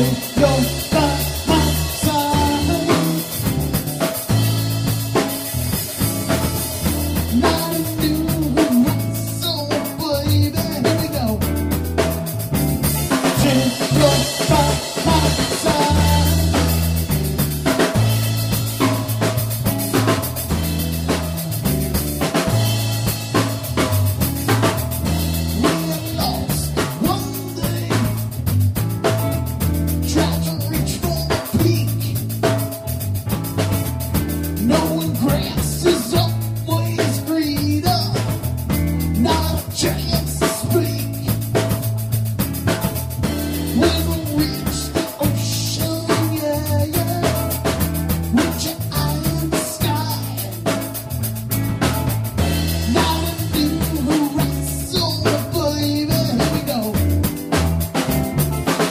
you.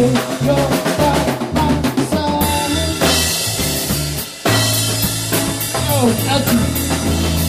Oh, that's